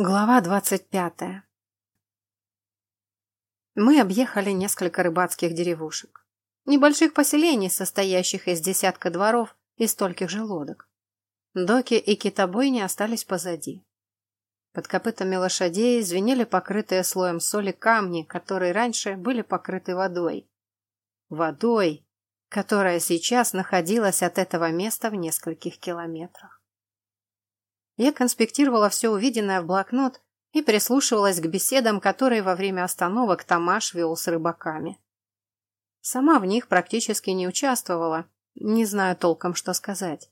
Глава двадцать пятая Мы объехали несколько рыбацких деревушек. Небольших поселений, состоящих из десятка дворов и стольких же лодок. Доки и китобойни остались позади. Под копытами лошадей звенели покрытые слоем соли камни, которые раньше были покрыты водой. Водой, которая сейчас находилась от этого места в нескольких километрах. Я конспектировала все увиденное в блокнот и прислушивалась к беседам, которые во время остановок Тамаш вел с рыбаками. Сама в них практически не участвовала, не знаю толком, что сказать.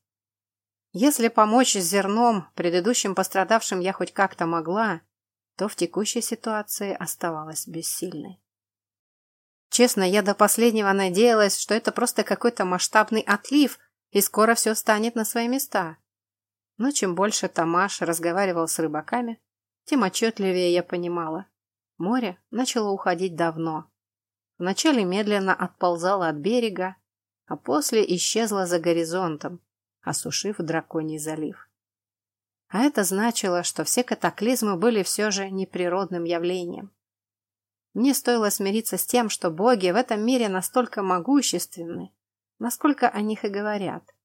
Если помочь с зерном предыдущим пострадавшим я хоть как-то могла, то в текущей ситуации оставалась бессильной. Честно, я до последнего надеялась, что это просто какой-то масштабный отлив, и скоро все станет на свои места. Но чем больше Тамаш разговаривал с рыбаками, тем отчетливее я понимала. Море начало уходить давно. Вначале медленно отползало от берега, а после исчезло за горизонтом, осушив драконий залив. А это значило, что все катаклизмы были все же неприродным явлением. Мне стоило смириться с тем, что боги в этом мире настолько могущественны, насколько о них и говорят.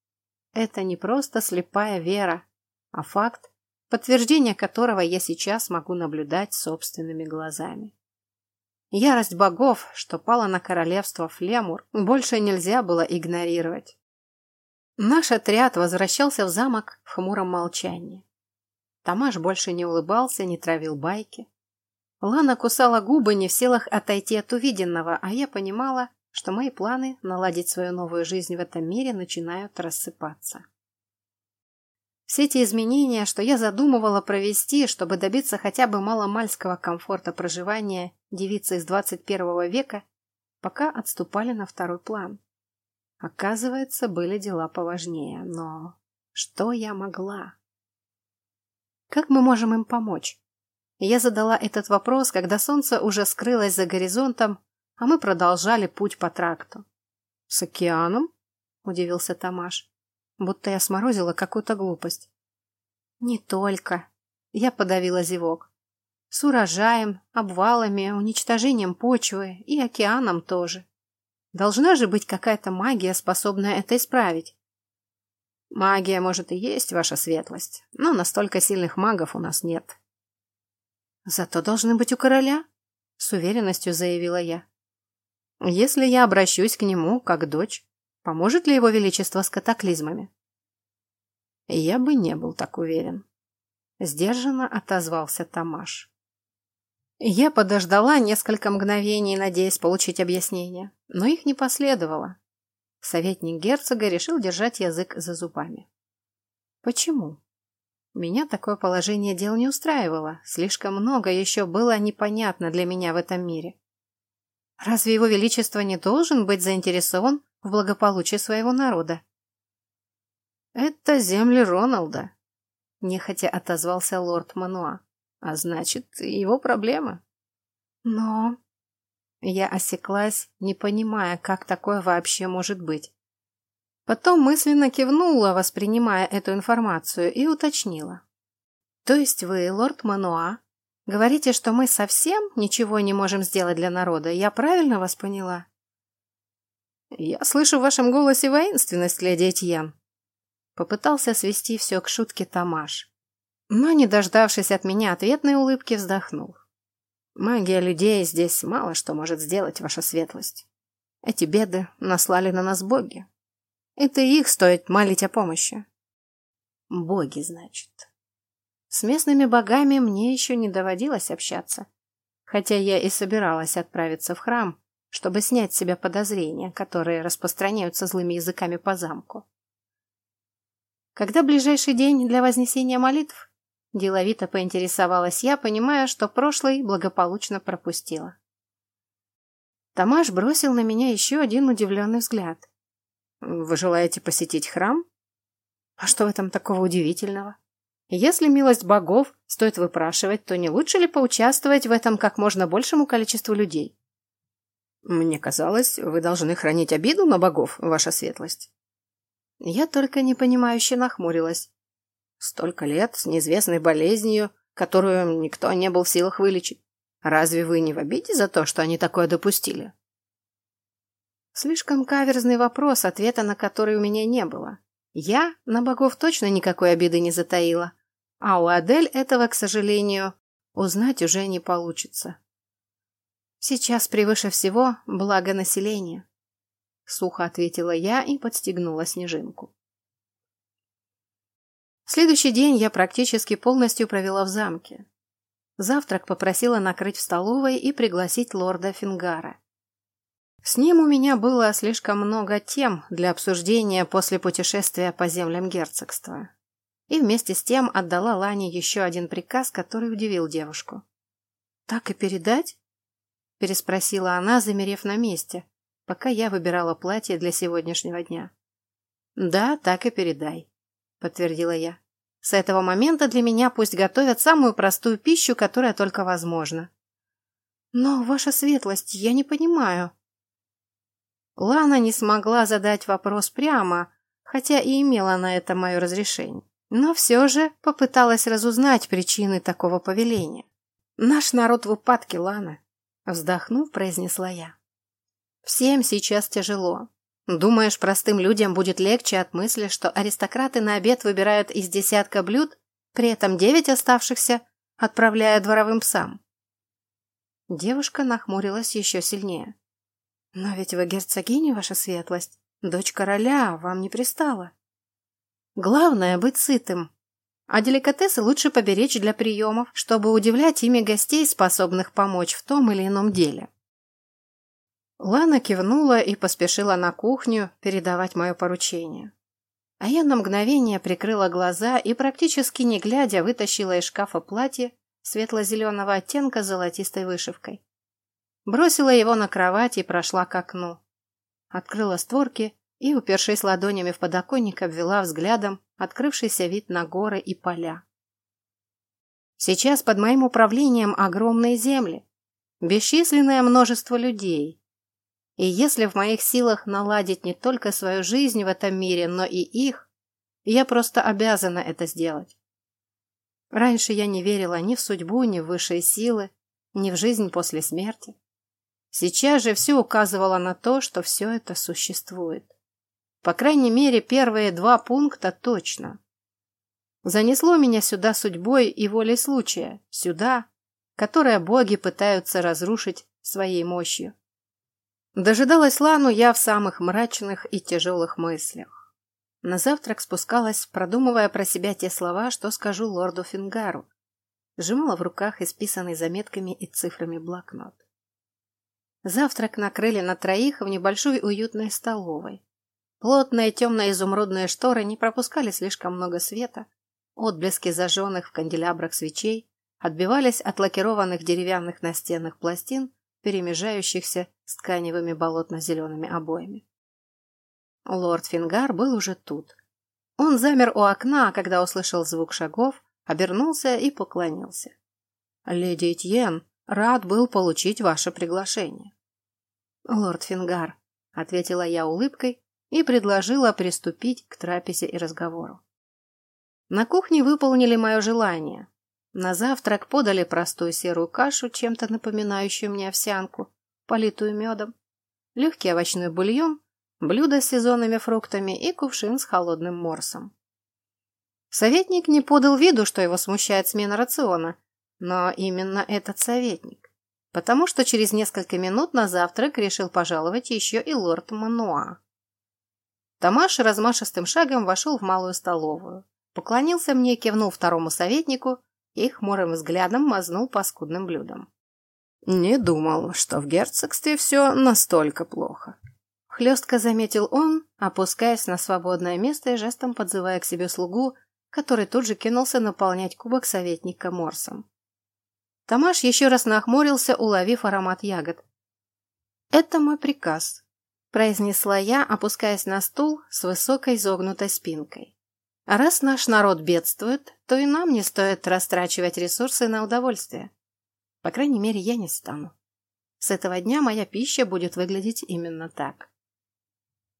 Это не просто слепая вера, а факт, подтверждение которого я сейчас могу наблюдать собственными глазами. Ярость богов, что пала на королевство Флемур, больше нельзя было игнорировать. Наш отряд возвращался в замок в хмуром молчании. Тамаш больше не улыбался, не травил байки. Лана кусала губы, не в силах отойти от увиденного, а я понимала, что мои планы наладить свою новую жизнь в этом мире начинают рассыпаться. Все эти изменения, что я задумывала провести, чтобы добиться хотя бы маломальского комфорта проживания девицы из 21 века, пока отступали на второй план. Оказывается, были дела поважнее, но что я могла? Как мы можем им помочь? Я задала этот вопрос, когда солнце уже скрылось за горизонтом, а мы продолжали путь по тракту. «С океаном?» – удивился Тамаш. Будто я сморозила какую-то глупость. «Не только». Я подавила зевок. «С урожаем, обвалами, уничтожением почвы и океаном тоже. Должна же быть какая-то магия, способная это исправить». «Магия, может, и есть, ваша светлость, но настолько сильных магов у нас нет», Зато должны быть у короля, с уверенностью заявила я. Если я обращусь к нему, как дочь, поможет ли его величество с катаклизмами? Я бы не был так уверен. Сдержанно отозвался Тамаш. Я подождала несколько мгновений, надеясь получить объяснение, но их не последовало. Советник герцога решил держать язык за зубами. Почему? Меня такое положение дел не устраивало. Слишком много еще было непонятно для меня в этом мире. Разве его величество не должен быть заинтересован в благополучии своего народа? Это земли Роналда, нехотя отозвался лорд Мануа. А значит, его проблема. Но... Я осеклась, не понимая, как такое вообще может быть. Потом мысленно кивнула, воспринимая эту информацию, и уточнила. «То есть вы, лорд Мануа, говорите, что мы совсем ничего не можем сделать для народа? Я правильно вас поняла?» «Я слышу в вашем голосе воинственность, леди Этьен», Попытался свести все к шутке Тамаш. Но, не дождавшись от меня ответной улыбки, вздохнул. «Магия людей здесь мало что может сделать, ваша светлость. Эти беды наслали на нас боги. Это их стоит молить о помощи. Боги, значит. С местными богами мне еще не доводилось общаться, хотя я и собиралась отправиться в храм, чтобы снять с себя подозрения, которые распространяются злыми языками по замку. Когда ближайший день для вознесения молитв? Деловито поинтересовалась я, понимая, что прошлый благополучно пропустила. Тамаш бросил на меня еще один удивленный взгляд. Вы желаете посетить храм? А что в этом такого удивительного? Если милость богов стоит выпрашивать, то не лучше ли поучаствовать в этом как можно большему количеству людей? Мне казалось, вы должны хранить обиду на богов, ваша светлость. Я только непонимающе нахмурилась. Столько лет с неизвестной болезнью, которую никто не был в силах вылечить. Разве вы не в обиде за то, что они такое допустили? Слишком каверзный вопрос, ответа на который у меня не было. Я на богов точно никакой обиды не затаила. А у Адель этого, к сожалению, узнать уже не получится. Сейчас превыше всего благо населения. Сухо ответила я и подстегнула снежинку. Следующий день я практически полностью провела в замке. Завтрак попросила накрыть в столовой и пригласить лорда Фингара. С ним у меня было слишком много тем для обсуждения после путешествия по землям герцогства. И вместе с тем отдала Лане еще один приказ, который удивил девушку. «Так и передать?» – переспросила она, замерев на месте, пока я выбирала платье для сегодняшнего дня. «Да, так и передай», – подтвердила я. «С этого момента для меня пусть готовят самую простую пищу, которая только возможна». «Но, ваша светлость, я не понимаю», Лана не смогла задать вопрос прямо, хотя и имела на это мое разрешение. Но все же попыталась разузнать причины такого повеления. «Наш народ в упадке, Лана», — вздохнув, произнесла я. «Всем сейчас тяжело. Думаешь, простым людям будет легче от мысли, что аристократы на обед выбирают из десятка блюд, при этом девять оставшихся отправляя дворовым псам?» Девушка нахмурилась еще сильнее. Но ведь вы герцогиня, ваша светлость, дочь короля, вам не пристала. Главное — быть сытым. А деликатесы лучше поберечь для приемов, чтобы удивлять ими гостей, способных помочь в том или ином деле. Лана кивнула и поспешила на кухню передавать мое поручение. А я на мгновение прикрыла глаза и, практически не глядя, вытащила из шкафа платье светло-зеленого оттенка с золотистой вышивкой. Бросила его на кровать и прошла к окну. Открыла створки и, упершись ладонями в подоконник, обвела взглядом открывшийся вид на горы и поля. Сейчас под моим управлением огромные земли, бесчисленное множество людей. И если в моих силах наладить не только свою жизнь в этом мире, но и их, я просто обязана это сделать. Раньше я не верила ни в судьбу, ни в высшие силы, ни в жизнь после смерти. Сейчас же все указывало на то, что все это существует. По крайней мере, первые два пункта точно. Занесло меня сюда судьбой и волей случая, сюда, которое боги пытаются разрушить своей мощью. Дожидалась Лану я в самых мрачных и тяжелых мыслях. На завтрак спускалась, продумывая про себя те слова, что скажу лорду Фингару. Сжимала в руках исписанный заметками и цифрами блокнот. Завтрак накрыли на троих в небольшой уютной столовой. Плотные темно-изумрудные шторы не пропускали слишком много света. Отблески зажженных в канделябрах свечей отбивались от лакированных деревянных настенных пластин, перемежающихся с тканевыми болотно-зелеными обоями. Лорд Фингар был уже тут. Он замер у окна, когда услышал звук шагов, обернулся и поклонился. «Леди Этьен, Рад был получить ваше приглашение. Лорд Фингар, ответила я улыбкой и предложила приступить к трапезе и разговору. На кухне выполнили мое желание. На завтрак подали простую серую кашу, чем-то напоминающую мне овсянку, политую медом, легкий овощной бульон, блюдо с сезонными фруктами и кувшин с холодным морсом. Советник не подал виду, что его смущает смена рациона, но именно этот советник. Потому что через несколько минут на завтрак решил пожаловать еще и лорд Мануа. Тамаш размашистым шагом вошел в малую столовую, поклонился мне, кивнул второму советнику и хмурым взглядом мазнул по скудным блюдам. «Не думал, что в герцогстве все настолько плохо», — хлестко заметил он, опускаясь на свободное место и жестом подзывая к себе слугу, который тут же кинулся наполнять кубок советника морсом. Тамаш еще раз нахмурился, уловив аромат ягод. «Это мой приказ», – произнесла я, опускаясь на стул с высокой изогнутой спинкой. «А раз наш народ бедствует, то и нам не стоит растрачивать ресурсы на удовольствие. По крайней мере, я не стану. С этого дня моя пища будет выглядеть именно так».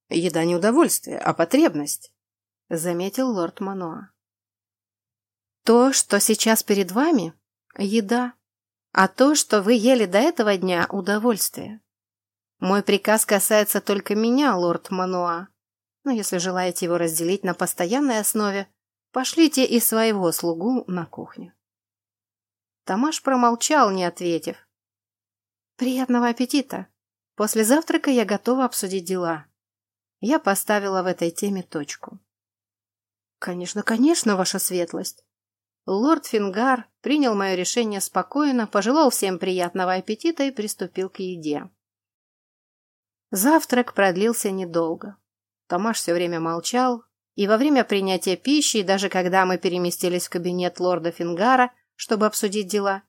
«Еда не удовольствие, а потребность», – заметил лорд Мануа. То, что сейчас перед вами – еда, а то, что вы ели до этого дня – удовольствие. Мой приказ касается только меня, лорд Мануа. Но если желаете его разделить на постоянной основе, пошлите и своего слугу на кухню. Тамаш промолчал, не ответив. «Приятного аппетита! После завтрака я готова обсудить дела». Я поставила в этой теме точку. «Конечно, конечно, ваша светлость!» Лорд Фингар принял мое решение спокойно, пожелал всем приятного аппетита и приступил к еде. Завтрак продлился недолго. Томаш все время молчал, и во время принятия пищи, и даже когда мы переместились в кабинет лорда Фингара, чтобы обсудить дела,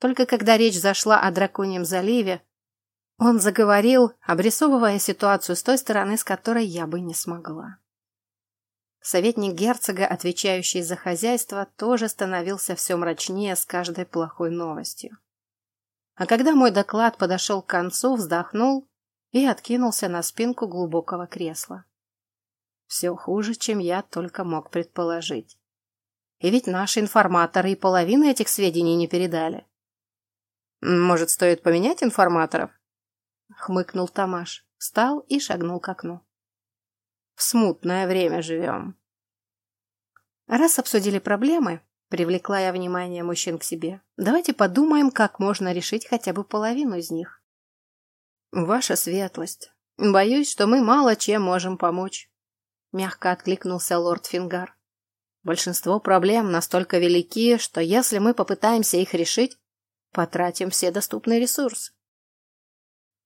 только когда речь зашла о драконьем заливе, он заговорил, обрисовывая ситуацию с той стороны, с которой я бы не смогла. Советник герцога, отвечающий за хозяйство, тоже становился все мрачнее с каждой плохой новостью. А когда мой доклад подошел к концу, вздохнул и откинулся на спинку глубокого кресла. Все хуже, чем я только мог предположить. И ведь наши информаторы и половины этих сведений не передали. «Может, стоит поменять информаторов?» — хмыкнул Тамаш, встал и шагнул к окну. «В смутное время живем». Раз обсудили проблемы, привлекла я внимание мужчин к себе, давайте подумаем, как можно решить хотя бы половину из них. «Ваша светлость, боюсь, что мы мало чем можем помочь», — мягко откликнулся лорд Фингар. «Большинство проблем настолько велики, что если мы попытаемся их решить, потратим все доступные ресурсы».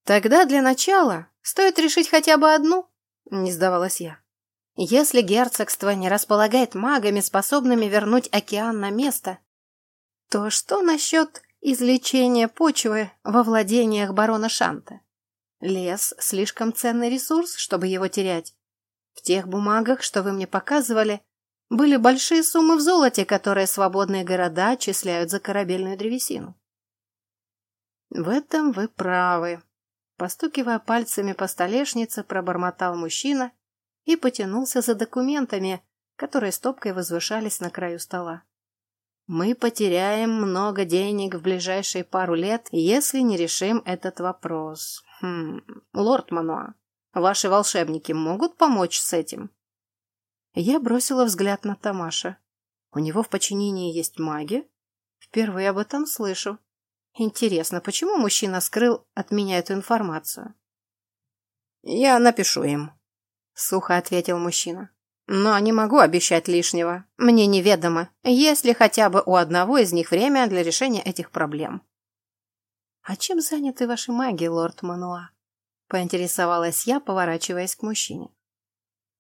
«Тогда для начала стоит решить хотя бы одну», — не сдавалась я. «Если герцогство не располагает магами, способными вернуть океан на место, то что насчет излечения почвы во владениях барона Шанта?» Лес – слишком ценный ресурс, чтобы его терять. В тех бумагах, что вы мне показывали, были большие суммы в золоте, которые свободные города отчисляют за корабельную древесину. В этом вы правы. Постукивая пальцами по столешнице, пробормотал мужчина и потянулся за документами, которые стопкой возвышались на краю стола. Мы потеряем много денег в ближайшие пару лет, если не решим этот вопрос. Хм, лорд Мануа, ваши волшебники могут помочь с этим? Я бросила взгляд на Тамаша. У него в подчинении есть маги? Впервые об этом слышу. Интересно, почему мужчина скрыл от меня эту информацию? Я напишу им, сухо ответил мужчина. Но не могу обещать лишнего. Мне неведомо, есть ли хотя бы у одного из них время для решения этих проблем. «А чем заняты ваши маги, лорд Мануа?» — поинтересовалась я, поворачиваясь к мужчине.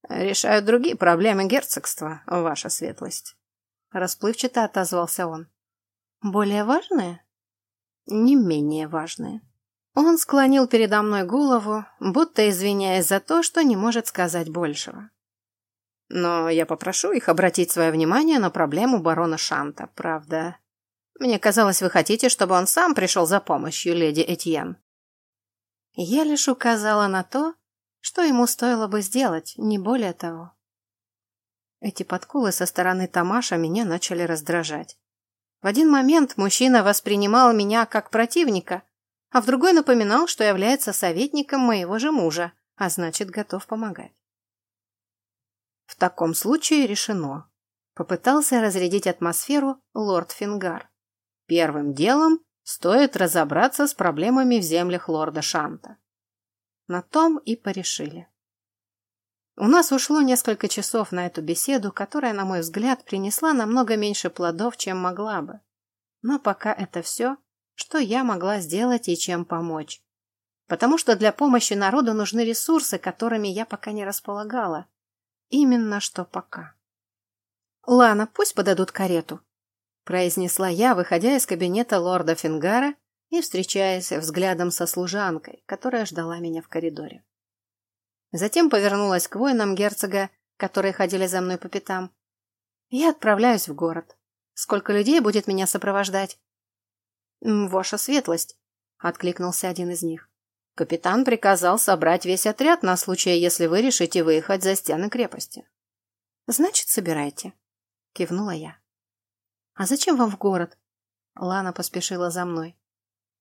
«Решают другие проблемы герцогства, ваша светлость», — расплывчато отозвался он. «Более важные?» «Не менее важные». Он склонил передо мной голову, будто извиняясь за то, что не может сказать большего. Но я попрошу их обратить свое внимание на проблему барона Шанта, правда. Мне казалось, вы хотите, чтобы он сам пришел за помощью, леди Этьен. Я лишь указала на то, что ему стоило бы сделать, не более того. Эти подколы со стороны Тамаша меня начали раздражать. В один момент мужчина воспринимал меня как противника, а в другой напоминал, что является советником моего же мужа, а значит, готов помогать. В таком случае решено. Попытался разрядить атмосферу лорд Фингар. Первым делом стоит разобраться с проблемами в землях лорда Шанта. На том и порешили. У нас ушло несколько часов на эту беседу, которая, на мой взгляд, принесла намного меньше плодов, чем могла бы. Но пока это все, что я могла сделать и чем помочь. Потому что для помощи народу нужны ресурсы, которыми я пока не располагала. Именно что пока. Лана, пусть подадут карету произнесла я, выходя из кабинета лорда Фингара и встречаясь взглядом со служанкой, которая ждала меня в коридоре. Затем повернулась к воинам герцога, которые ходили за мной по пятам. Я отправляюсь в город. Сколько людей будет меня сопровождать? Ваша светлость, откликнулся один из них. Капитан приказал собрать весь отряд на случай, если вы решите выехать за стены крепости. Значит, собирайте, кивнула я. А зачем вам в город? Лана поспешила за мной.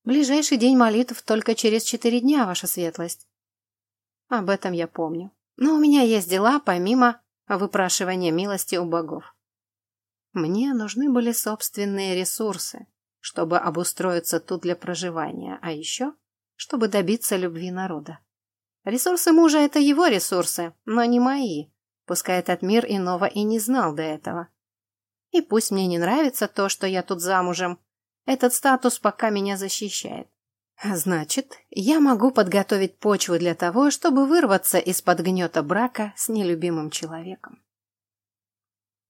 Ближайший день молитв только через четыре дня, ваша светлость. Об этом я помню. Но у меня есть дела, помимо выпрашивания милости у богов. Мне нужны были собственные ресурсы, чтобы обустроиться тут для проживания, а еще, чтобы добиться любви народа. Ресурсы мужа – это его ресурсы, но не мои, пускай этот мир иного и не знал до этого. И пусть мне не нравится то, что я тут замужем, этот статус пока меня защищает. Значит, я могу подготовить почву для того, чтобы вырваться из-под гнета брака с нелюбимым человеком.